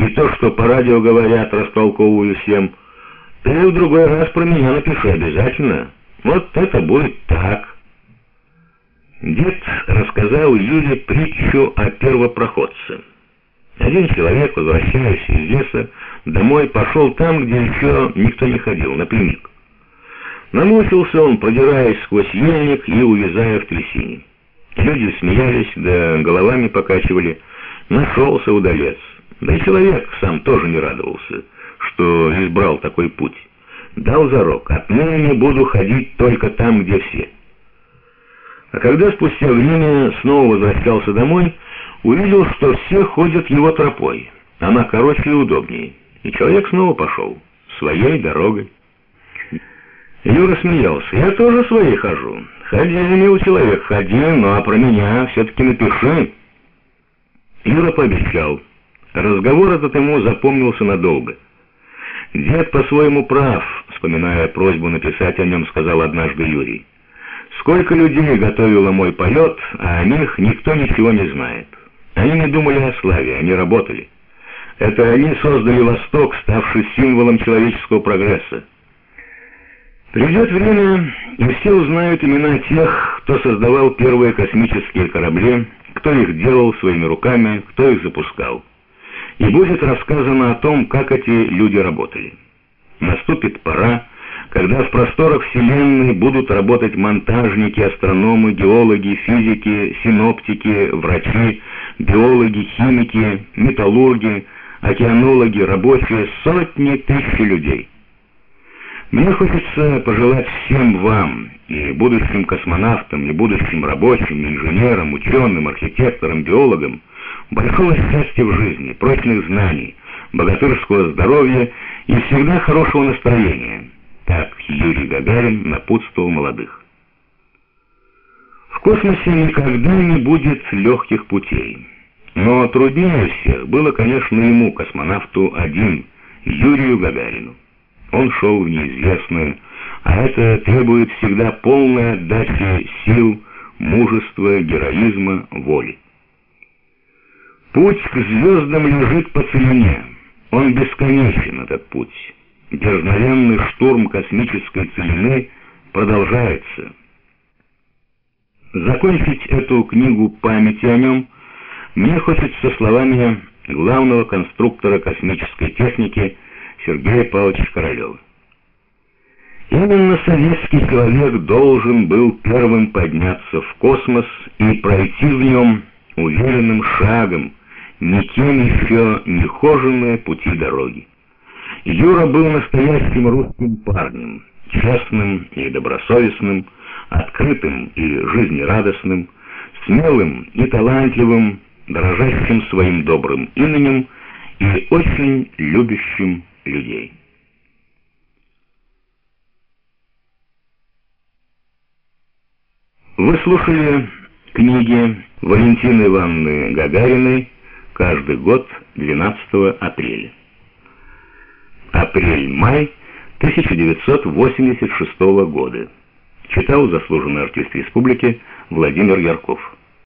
и то, что по радио говорят, растолковываю всем. Ты в другой раз про меня напиши обязательно. Вот это будет так». Дед рассказал Юре притчу о первопроходце. Один человек, возвращаясь из леса, домой пошел там, где еще никто не ходил, напрямик. Намучился он, продираясь сквозь ельник и увязая в трясине. Люди смеялись, да головами покачивали. Нашелся удалец. Да и человек сам тоже не радовался, что избрал такой путь. Дал зарок, отныне не буду ходить только там, где все. А когда спустя время снова возвращался домой, увидел, что все ходят его тропой. Она короче и удобнее. И человек снова пошел, своей дорогой. Юра смеялся. «Я тоже своей хожу. Ходи, мил человек, ходи, ну а про меня все-таки напиши». Юра пообещал. Разговор этот ему запомнился надолго. «Дед по-своему прав», вспоминая просьбу написать о нем, сказал однажды Юрий. «Сколько людей готовило мой полет, а о них никто ничего не знает. Они не думали о славе, они работали. Это они создали Восток, ставший символом человеческого прогресса. Придет время, и все узнают имена тех, кто создавал первые космические корабли, кто их делал своими руками, кто их запускал. И будет рассказано о том, как эти люди работали. Наступит пора, когда в просторах Вселенной будут работать монтажники, астрономы, геологи, физики, синоптики, врачи, биологи, химики, металлурги, океанологи, рабочие, сотни тысяч людей. Мне хочется пожелать всем вам, и будущим космонавтам, и будущим рабочим, инженерам, ученым, архитекторам, биологам, большого счастья в жизни, прочных знаний, богатырского здоровья и всегда хорошего настроения. Так Юрий Гагарин напутствовал молодых. В космосе никогда не будет легких путей. Но труднее всех было, конечно, ему, космонавту один, Юрию Гагарину. Он шел в неизвестное, а это требует всегда полной отдачи сил, мужества, героизма, воли. Путь к звездам лежит по целине. Он бесконечен, этот путь. Дерзновенный штурм космической целины продолжается. Закончить эту книгу памяти о нем мне хочется словами главного конструктора космической техники Сергея Павловича Королева. Именно советский человек должен был первым подняться в космос и пройти в нем уверенным шагом, никем еще не хоженные пути дороги. Юра был настоящим русским парнем, честным и добросовестным, открытым и жизнерадостным, смелым и талантливым, дорожащим своим добрым именем и очень любящим людей. Вы слушали книги Валентины Ивановны Гагариной каждый год 12 апреля. Апрель-май 1986 года. Читал заслуженный артист республики Владимир Ярков.